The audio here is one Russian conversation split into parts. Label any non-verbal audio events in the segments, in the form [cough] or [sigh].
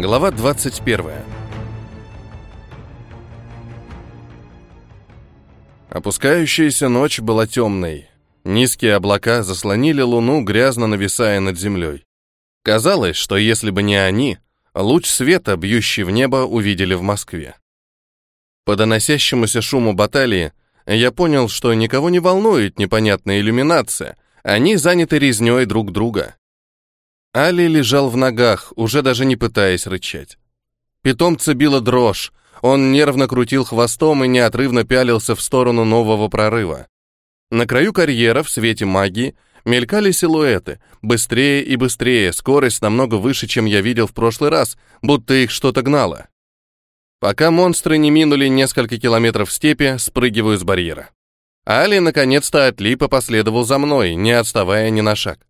Глава 21. Опускающаяся ночь была темной. Низкие облака заслонили луну, грязно нависая над землей. Казалось, что если бы не они, луч света, бьющий в небо, увидели в Москве. По доносящемуся шуму баталии я понял, что никого не волнует непонятная иллюминация, они заняты резней друг друга. Али лежал в ногах, уже даже не пытаясь рычать. Питомца била дрожь, он нервно крутил хвостом и неотрывно пялился в сторону нового прорыва. На краю карьера, в свете магии, мелькали силуэты, быстрее и быстрее, скорость намного выше, чем я видел в прошлый раз, будто их что-то гнало. Пока монстры не минули несколько километров степи, спрыгиваю с барьера. Али наконец-то отлип и последовал за мной, не отставая ни на шаг.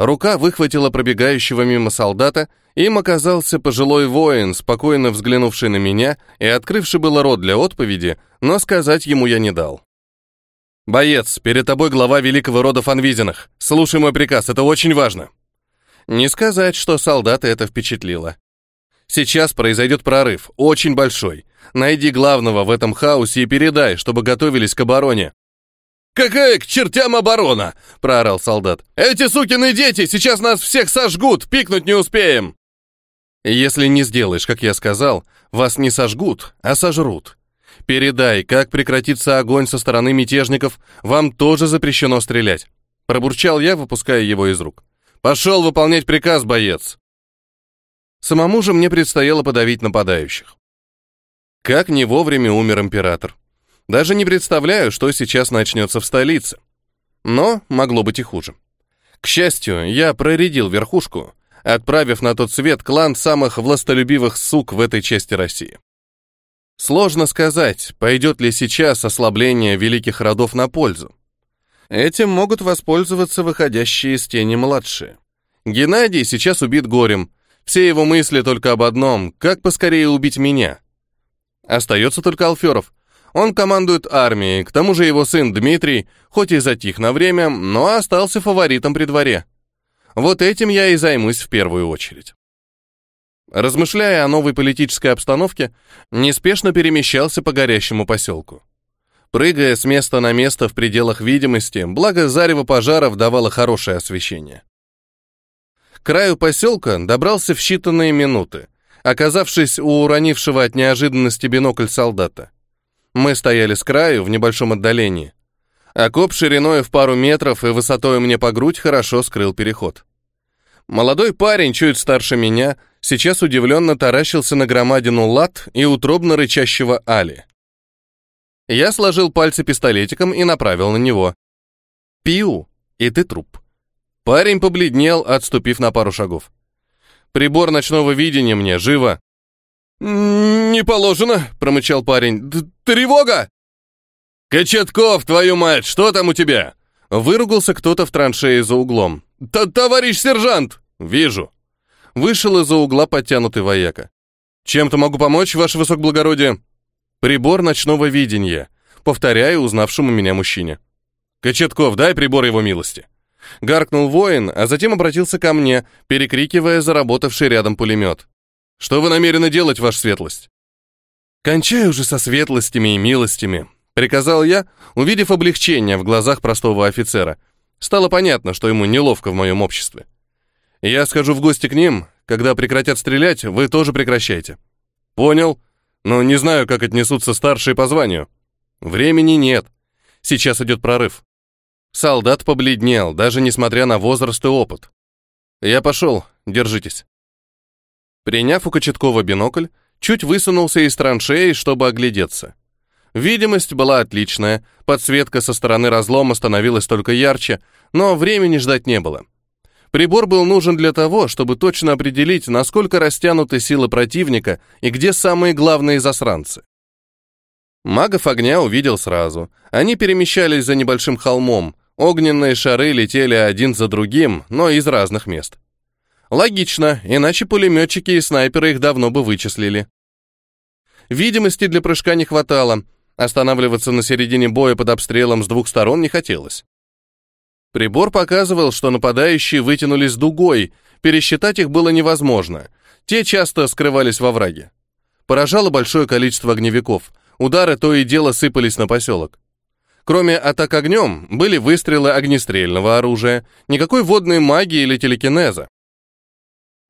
Рука выхватила пробегающего мимо солдата, им оказался пожилой воин, спокойно взглянувший на меня и открывший было рот для отповеди, но сказать ему я не дал. «Боец, перед тобой глава великого рода Фанвизинах. Слушай мой приказ, это очень важно». Не сказать, что солдата это впечатлило. Сейчас произойдет прорыв, очень большой. Найди главного в этом хаосе и передай, чтобы готовились к обороне. «Какая к чертям оборона?» — проорал солдат. «Эти сукины дети сейчас нас всех сожгут, пикнуть не успеем!» «Если не сделаешь, как я сказал, вас не сожгут, а сожрут. Передай, как прекратится огонь со стороны мятежников, вам тоже запрещено стрелять». Пробурчал я, выпуская его из рук. «Пошел выполнять приказ, боец!» Самому же мне предстояло подавить нападающих. Как не вовремя умер император. Даже не представляю, что сейчас начнется в столице. Но могло быть и хуже. К счастью, я проредил верхушку, отправив на тот свет клан самых властолюбивых сук в этой части России. Сложно сказать, пойдет ли сейчас ослабление великих родов на пользу. Этим могут воспользоваться выходящие из тени младшие. Геннадий сейчас убит горем. Все его мысли только об одном — как поскорее убить меня. Остается только Алферов — он командует армией, к тому же его сын Дмитрий, хоть и затих на время, но остался фаворитом при дворе. Вот этим я и займусь в первую очередь. Размышляя о новой политической обстановке, неспешно перемещался по горящему поселку. Прыгая с места на место в пределах видимости, благо зарево пожаров давало хорошее освещение. К краю поселка добрался в считанные минуты, оказавшись у уронившего от неожиданности бинокль солдата. Мы стояли с краю, в небольшом отдалении. Окоп шириной в пару метров и высотой мне по грудь хорошо скрыл переход. Молодой парень, чуть старше меня, сейчас удивленно таращился на громадину лад и утробно рычащего Али. Я сложил пальцы пистолетиком и направил на него. «Пью, и ты труп». Парень побледнел, отступив на пару шагов. «Прибор ночного видения мне, живо!» «Не положено», — промычал парень. «Тревога!» «Кочетков, твою мать, что там у тебя?» Выругался кто-то в траншее за углом. Т «Товарищ сержант!» «Вижу». Вышел из-за угла подтянутый вояка. «Чем-то могу помочь, ваше высокоблагородие?» «Прибор ночного видения», повторяю узнавшему меня мужчине. «Кочетков, дай прибор его милости». Гаркнул воин, а затем обратился ко мне, перекрикивая заработавший рядом пулемет. Что вы намерены делать, ваша светлость? Кончай уже со светлостями и милостями, приказал я, увидев облегчение в глазах простого офицера. Стало понятно, что ему неловко в моем обществе. Я схожу в гости к ним, когда прекратят стрелять, вы тоже прекращайте. Понял, но не знаю, как отнесутся старшие по званию. Времени нет. Сейчас идет прорыв. Солдат побледнел, даже несмотря на возраст и опыт. Я пошел, держитесь. Приняв у Кочеткова бинокль, чуть высунулся из траншеи, чтобы оглядеться. Видимость была отличная, подсветка со стороны разлома становилась только ярче, но времени ждать не было. Прибор был нужен для того, чтобы точно определить, насколько растянуты силы противника и где самые главные засранцы. Магов огня увидел сразу. Они перемещались за небольшим холмом. Огненные шары летели один за другим, но из разных мест. Логично, иначе пулеметчики и снайперы их давно бы вычислили. Видимости для прыжка не хватало, останавливаться на середине боя под обстрелом с двух сторон не хотелось. Прибор показывал, что нападающие вытянулись дугой, пересчитать их было невозможно. Те часто скрывались во враге. Поражало большое количество огневиков. Удары то и дело сыпались на поселок. Кроме атак огнем, были выстрелы огнестрельного оружия, никакой водной магии или телекинеза.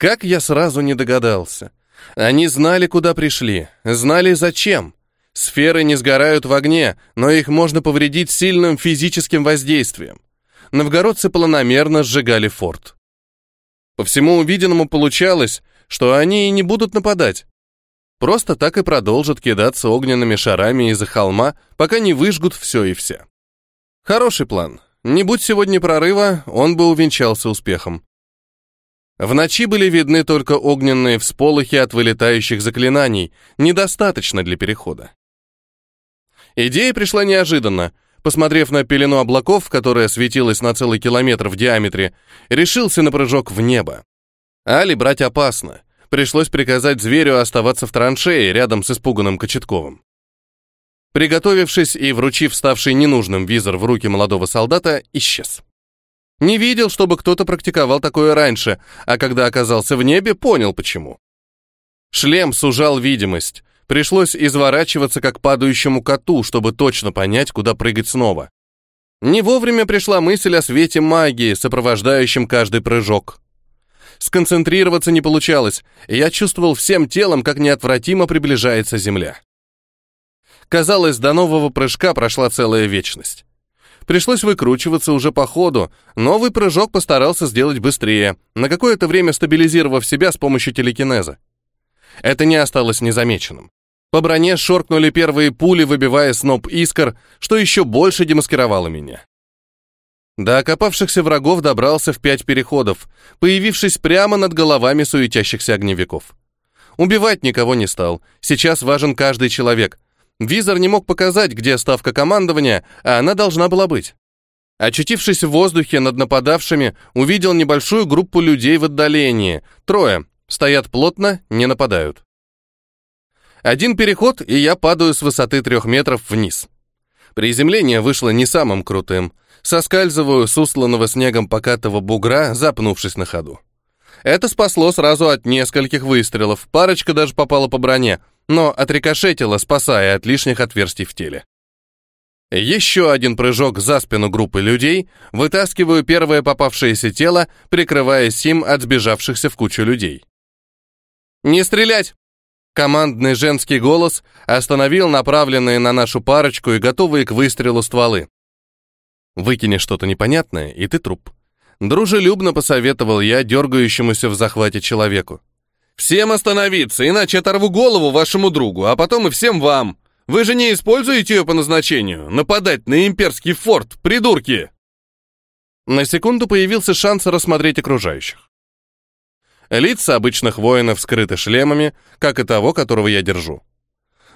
Как я сразу не догадался. Они знали, куда пришли, знали зачем. Сферы не сгорают в огне, но их можно повредить сильным физическим воздействием. Новгородцы планомерно сжигали форт. По всему увиденному получалось, что они и не будут нападать. Просто так и продолжат кидаться огненными шарами из-за холма, пока не выжгут все и вся. Хороший план. Не будь сегодня прорыва, он бы увенчался успехом. В ночи были видны только огненные всполохи от вылетающих заклинаний, недостаточно для перехода. Идея пришла неожиданно. Посмотрев на пелену облаков, которая светилась на целый километр в диаметре, решился на прыжок в небо. Али брать опасно. Пришлось приказать зверю оставаться в траншее рядом с испуганным Кочетковым. Приготовившись и вручив ставший ненужным визор в руки молодого солдата, исчез. Не видел, чтобы кто-то практиковал такое раньше, а когда оказался в небе, понял почему. Шлем сужал видимость, Пришлось изворачиваться как падающему коту, чтобы точно понять, куда прыгать снова. Не вовремя пришла мысль о свете магии, сопровождающем каждый прыжок. Сконцентрироваться не получалось, и я чувствовал всем телом, как неотвратимо приближается земля. Казалось, до нового прыжка прошла целая вечность. Пришлось выкручиваться уже по ходу, новый прыжок постарался сделать быстрее, на какое-то время стабилизировав себя с помощью телекинеза. Это не осталось незамеченным. По броне шоркнули первые пули, выбивая сноп искр, что еще больше демаскировало меня. До окопавшихся врагов добрался в пять переходов, появившись прямо над головами суетящихся огневиков. Убивать никого не стал, сейчас важен каждый человек. Визор не мог показать, где ставка командования, а она должна была быть. Очутившись в воздухе над нападавшими, увидел небольшую группу людей в отдалении. Трое. Стоят плотно, не нападают. Один переход, и я падаю с высоты трех метров вниз. Приземление вышло не самым крутым. Соскальзываю с усланного снегом покатого бугра, запнувшись на ходу. Это спасло сразу от нескольких выстрелов, парочка даже попала по броне, но отрикошетила, спасая от лишних отверстий в теле. Еще один прыжок за спину группы людей, вытаскиваю первое попавшееся тело, прикрываясь им от сбежавшихся в кучу людей. «Не стрелять!» Командный женский голос остановил направленные на нашу парочку и готовые к выстрелу стволы. Выкини что-то непонятное, и ты труп. Дружелюбно посоветовал я дергающемуся в захвате человеку. «Всем остановиться, иначе оторву голову вашему другу, а потом и всем вам. Вы же не используете ее по назначению. Нападать на имперский форт, придурки!» На секунду появился шанс рассмотреть окружающих. Лица обычных воинов скрыты шлемами, как и того, которого я держу.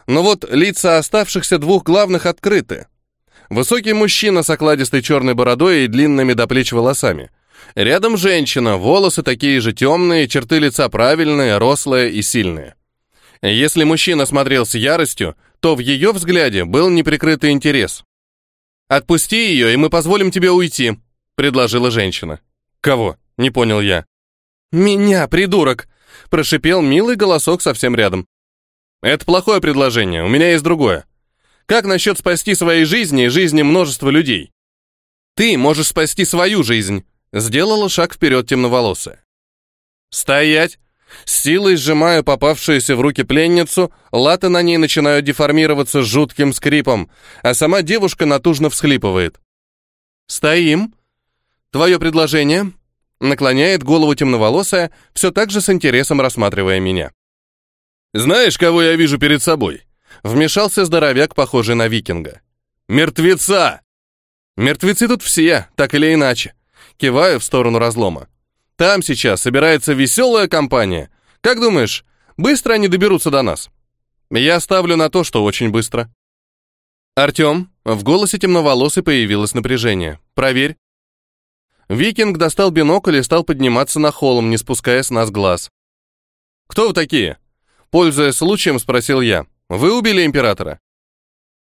Но вот лица оставшихся двух главных открыты. Высокий мужчина с окладистой черной бородой и длинными до плеч волосами. Рядом женщина, волосы такие же темные, черты лица правильные, рослые и сильные. Если мужчина смотрел с яростью, то в ее взгляде был неприкрытый интерес. «Отпусти ее, и мы позволим тебе уйти», — предложила женщина. «Кого?» — не понял я. «Меня, придурок!» — прошипел милый голосок совсем рядом. «Это плохое предложение, у меня есть другое. Как насчет спасти своей жизни и жизни множества людей?» «Ты можешь спасти свою жизнь», — сделала шаг вперед темноволосая. «Стоять!» С силой сжимаю попавшуюся в руки пленницу, латы на ней начинают деформироваться жутким скрипом, а сама девушка натужно всхлипывает. «Стоим. Твое предложение?» Наклоняет голову темноволосая, все так же с интересом рассматривая меня. «Знаешь, кого я вижу перед собой?» Вмешался здоровяк, похожий на викинга. «Мертвеца!» «Мертвецы тут все, так или иначе». Киваю в сторону разлома. «Там сейчас собирается веселая компания. Как думаешь, быстро они доберутся до нас?» «Я ставлю на то, что очень быстро». «Артем», в голосе темноволосой появилось напряжение. «Проверь». Викинг достал бинокль и стал подниматься на холм, не спуская с нас глаз. «Кто вы такие?» Пользуясь случаем, спросил я. «Вы убили императора?»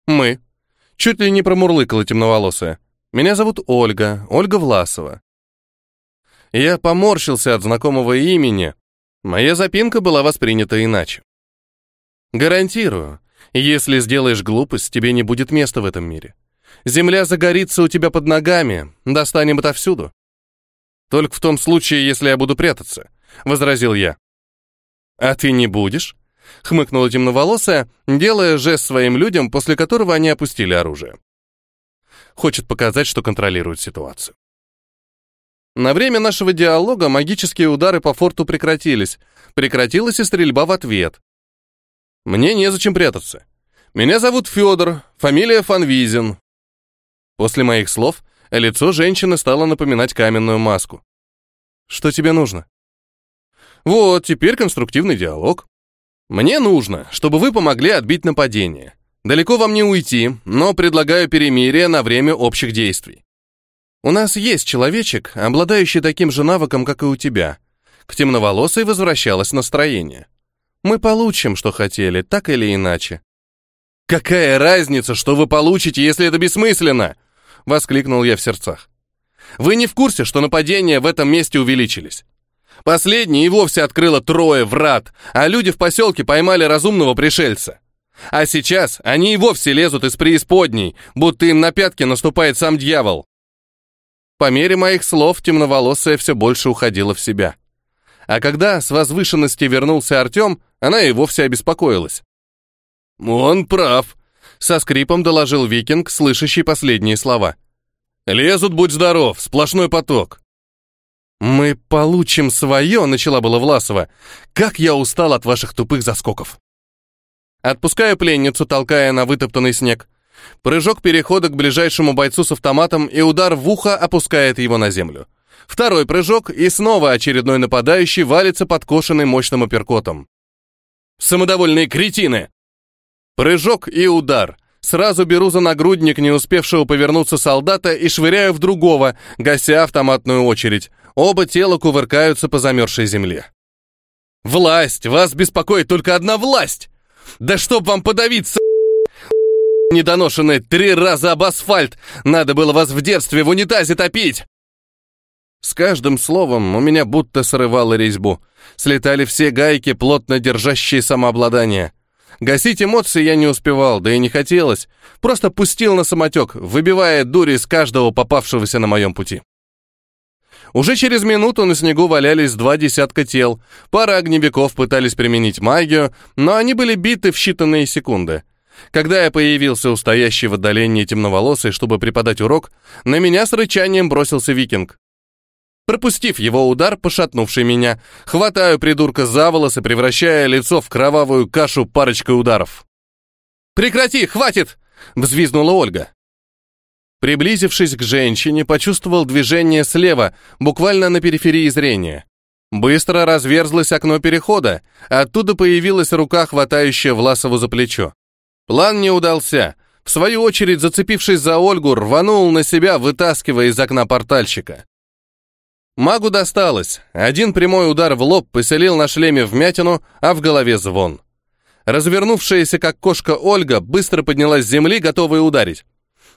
«Мы». Чуть ли не промурлыкала темноволосая. «Меня зовут Ольга, Ольга Власова». Я поморщился от знакомого имени. Моя запинка была воспринята иначе. Гарантирую, если сделаешь глупость, тебе не будет места в этом мире. Земля загорится у тебя под ногами, достанем отовсюду. Только в том случае, если я буду прятаться, возразил я. А ты не будешь? хмыкнула темноволосая, делая жест своим людям, после которого они опустили оружие. Хочет показать, что контролирует ситуацию. На время нашего диалога магические удары по форту прекратились. Прекратилась и стрельба в ответ. Мне незачем прятаться. Меня зовут Федор, фамилия Фанвизин. После моих слов лицо женщины стало напоминать каменную маску. Что тебе нужно? Вот, теперь конструктивный диалог. Мне нужно, чтобы вы помогли отбить нападение. Далеко вам не уйти, но предлагаю перемирие на время общих действий. У нас есть человечек, обладающий таким же навыком, как и у тебя. К темноволосой возвращалось настроение. Мы получим, что хотели, так или иначе. Какая разница, что вы получите, если это бессмысленно? воскликнул я в сердцах. Вы не в курсе, что нападения в этом месте увеличились? Последний и вовсе открыло трое врат, а люди в поселке поймали разумного пришельца. А сейчас они и вовсе лезут из преисподней, будто им на пятки наступает сам дьявол. По мере моих слов темноволосая все больше уходила в себя. А когда с возвышенности вернулся Артем, она и вовсе обеспокоилась. «Он прав», — со скрипом доложил викинг, слышащий последние слова. «Лезут, будь здоров, сплошной поток». «Мы получим свое», — начала была Власова. «Как я устал от ваших тупых заскоков». Отпускаю пленницу, толкая на вытоптанный снег. Прыжок перехода к ближайшему бойцу с автоматом и удар в ухо опускает его на землю. Второй прыжок, и снова очередной нападающий валится подкошенный мощным апперкотом. Самодовольные кретины! Прыжок и удар. Сразу беру за нагрудник не успевшего повернуться солдата и швыряю в другого, гася автоматную очередь. Оба тела кувыркаются по замерзшей земле. «Власть! Вас беспокоит только одна власть! Да чтоб вам подавиться, [laughs] недоношенные три раза об асфальт! Надо было вас в детстве в унитазе топить!» С каждым словом у меня будто срывало резьбу. Слетали все гайки, плотно держащие самообладание. Гасить эмоции я не успевал, да и не хотелось. Просто пустил на самотек, выбивая дури из каждого попавшегося на моем пути. Уже через минуту на снегу валялись два десятка тел. Пара огневиков пытались применить магию, но они были биты в считанные секунды. Когда я появился у стоящей в отдалении темноволосой, чтобы преподать урок, на меня с рычанием бросился викинг. Пропустив его удар, пошатнувший меня, хватаю придурка за волосы, превращая лицо в кровавую кашу парочкой ударов. «Прекрати, хватит!» — взвизгнула Ольга. Приблизившись к женщине, почувствовал движение слева, буквально на периферии зрения. Быстро разверзлось окно перехода, оттуда появилась рука, хватающая Власову за плечо. План не удался. В свою очередь, зацепившись за Ольгу, рванул на себя, вытаскивая из окна портальщика. Магу досталось. Один прямой удар в лоб поселил на шлеме вмятину, а в голове звон. Развернувшаяся как кошка Ольга быстро поднялась с земли, готовая ударить.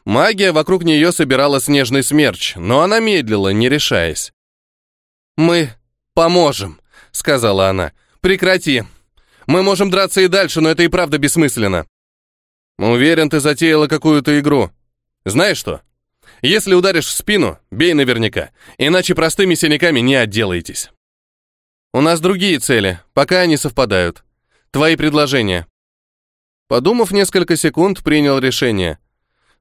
Магия вокруг нее собирала снежный смерч, но она медлила, не решаясь. «Мы поможем», — сказала она. «Прекрати. Мы можем драться и дальше, но это и правда бессмысленно». Уверен, ты затеяла какую-то игру. Знаешь что? Если ударишь в спину, бей наверняка, иначе простыми синяками не отделаетесь. У нас другие цели, пока они совпадают. Твои предложения. Подумав несколько секунд, принял решение.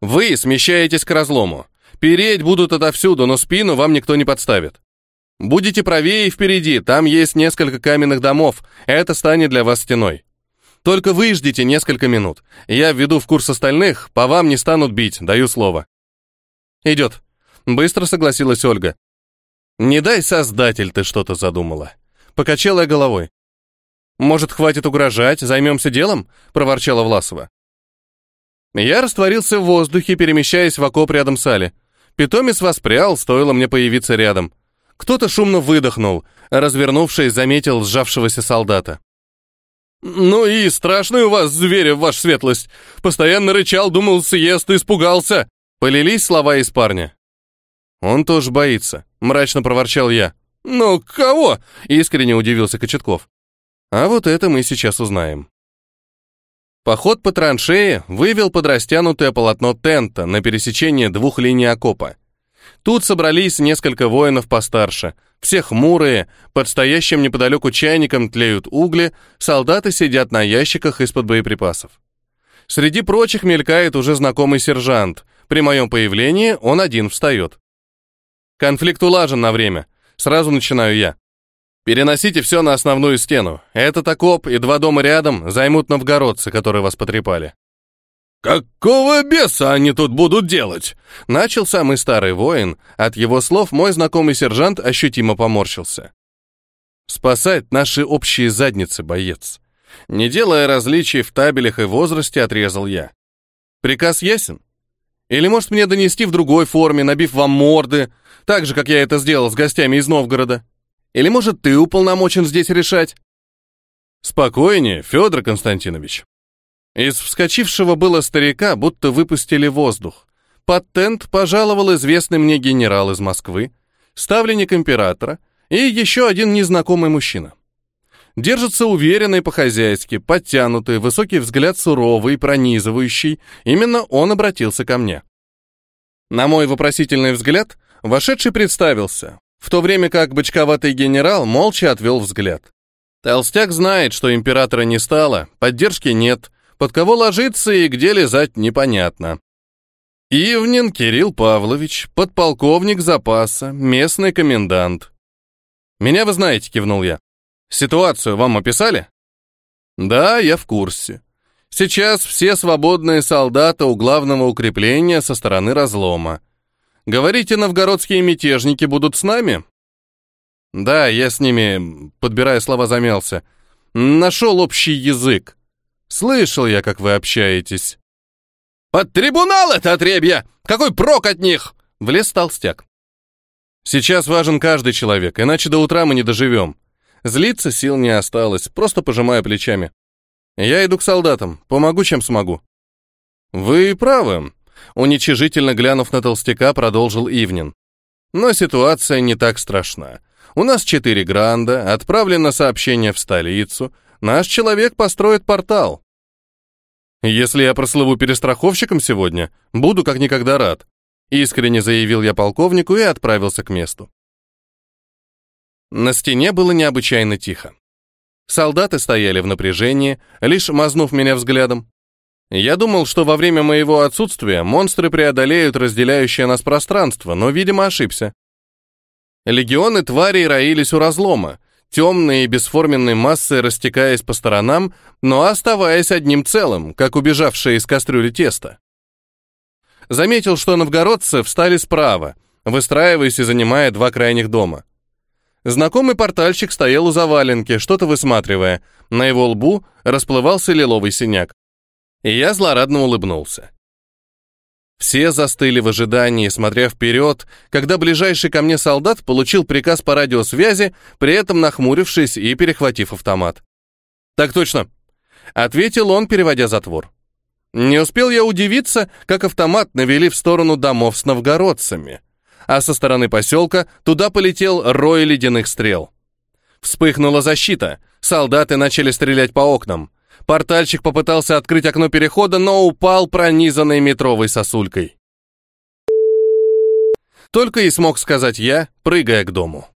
Вы смещаетесь к разлому. Переть будут отовсюду, но спину вам никто не подставит. Будете правее впереди, там есть несколько каменных домов, это станет для вас стеной. Только выждите несколько минут. Я введу в курс остальных, по вам не станут бить, даю слово. Идет. Быстро согласилась Ольга. Не дай, создатель, ты что-то задумала. Покачала я головой. Может, хватит угрожать, займемся делом? Проворчала Власова. Я растворился в воздухе, перемещаясь в окоп рядом с Али. Питомец воспрял, стоило мне появиться рядом. Кто-то шумно выдохнул, развернувшись, заметил сжавшегося солдата. «Ну и страшный у вас зверь, ваша светлость. Постоянно рычал, думал, съест, испугался». Полились слова из парня. «Он тоже боится», — мрачно проворчал я. «Ну, кого?» — искренне удивился Кочетков. «А вот это мы сейчас узнаем». Поход по траншее вывел под растянутое полотно тента на пересечение двух линий окопа. Тут собрались несколько воинов постарше, все хмурые, под стоящим неподалеку чайником тлеют угли, солдаты сидят на ящиках из-под боеприпасов. Среди прочих мелькает уже знакомый сержант. При моем появлении он один встает. Конфликт улажен на время. Сразу начинаю я. Переносите все на основную стену. Этот окоп и два дома рядом займут новгородцы, которые вас потрепали. «Какого беса они тут будут делать?» Начал самый старый воин. От его слов мой знакомый сержант ощутимо поморщился. «Спасать наши общие задницы, боец». Не делая различий в табелях и возрасте, отрезал я. «Приказ ясен? Или, может, мне донести в другой форме, набив вам морды, так же, как я это сделал с гостями из Новгорода? Или, может, ты уполномочен здесь решать?» «Спокойнее, Федор Константинович», из вскочившего было старика будто выпустили воздух. Под тент пожаловал известный мне генерал из Москвы, ставленник императора и еще один незнакомый мужчина. Держится уверенно и по-хозяйски, подтянутый, высокий взгляд суровый, пронизывающий. Именно он обратился ко мне. На мой вопросительный взгляд, вошедший представился, в то время как бычковатый генерал молча отвел взгляд. Толстяк знает, что императора не стало, поддержки нет, под кого ложиться и где лежать непонятно. Ивнин Кирилл Павлович, подполковник запаса, местный комендант. «Меня вы знаете», — кивнул я. «Ситуацию вам описали?» «Да, я в курсе. Сейчас все свободные солдаты у главного укрепления со стороны разлома. Говорите, новгородские мятежники будут с нами?» «Да, я с ними, подбирая слова, замялся. Нашел общий язык. Слышал я, как вы общаетесь. Под трибунал это отребья! Какой прок от них? Влез толстяк. Сейчас важен каждый человек, иначе до утра мы не доживем. Злиться сил не осталось, просто пожимая плечами. Я иду к солдатам, помогу, чем смогу. Вы правы. Уничижительно глянув на толстяка, продолжил Ивнин. Но ситуация не так страшна. У нас четыре гранда, отправлено сообщение в столицу. Наш человек построит портал. Если я прослыву перестраховщиком сегодня, буду как никогда рад. Искренне заявил я полковнику и отправился к месту. На стене было необычайно тихо. Солдаты стояли в напряжении, лишь мазнув меня взглядом. Я думал, что во время моего отсутствия монстры преодолеют разделяющее нас пространство, но, видимо, ошибся. Легионы тварей роились у разлома, темные и бесформенные массы растекаясь по сторонам, но оставаясь одним целым, как убежавшие из кастрюли тесто. Заметил, что новгородцы встали справа, выстраиваясь и занимая два крайних дома. Знакомый портальщик стоял у заваленки, что-то высматривая. На его лбу расплывался лиловый синяк. Я злорадно улыбнулся. Все застыли в ожидании, смотря вперед, когда ближайший ко мне солдат получил приказ по радиосвязи, при этом нахмурившись и перехватив автомат. «Так точно», — ответил он, переводя затвор. Не успел я удивиться, как автомат навели в сторону домов с новгородцами, а со стороны поселка туда полетел рой ледяных стрел. Вспыхнула защита, солдаты начали стрелять по окнам. Портальщик попытался открыть окно перехода, но упал пронизанной метровой сосулькой. Только и смог сказать я, прыгая к дому.